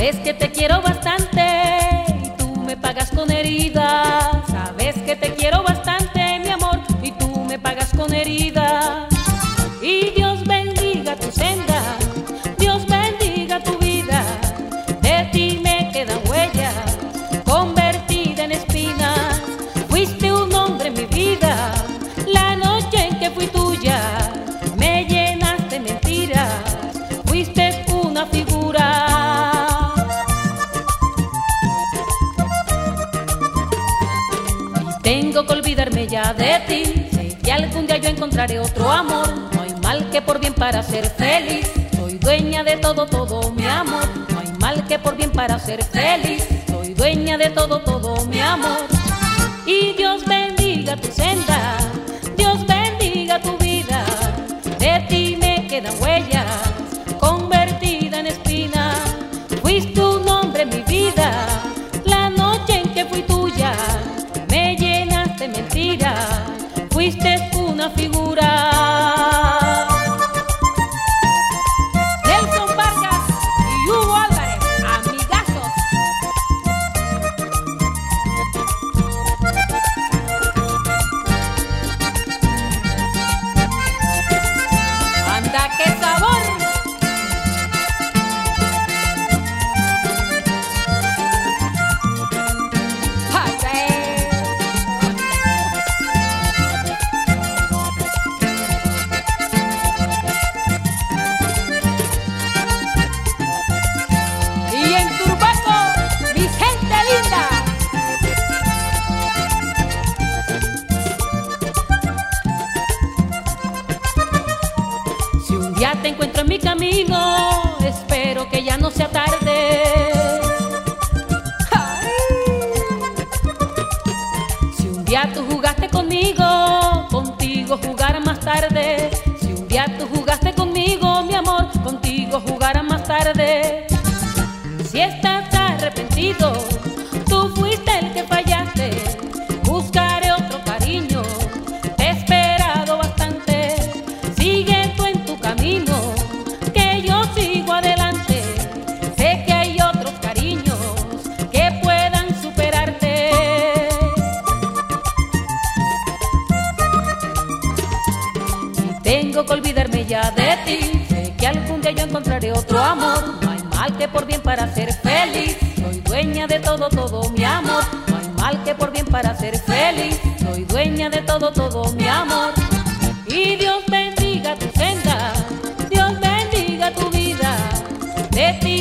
Sabes que te quiero bastante y tú me pagas con herida. Sabes que te quiero bastante, mi amor, y tú me pagas con herida. Tengo que olvidarme ya de ti. Sé que algún día yo encontraré otro amor. No hay mal que por bien para ser feliz. Soy dueña de todo, todo mi amor. No hay mal que por bien para ser feliz. Soy dueña de todo, todo mi amor. Y Dios bendiga tu senda. Dios bendiga tu vida. De ti me quedan huellas, encuentro en mi camino, espero que ya no sea tarde. Si un día tú jugaste conmigo, contigo jugar más tarde. Tengo que olvidarme ya de ti. Sé que algún día yo encontraré otro amor. No hay mal que por bien para ser feliz. Soy dueña de todo, todo mi amor. No hay mal que por bien para ser feliz. Soy dueña de todo, todo mi amor. Y Dios bendiga tu senda. Dios bendiga tu vida. De ti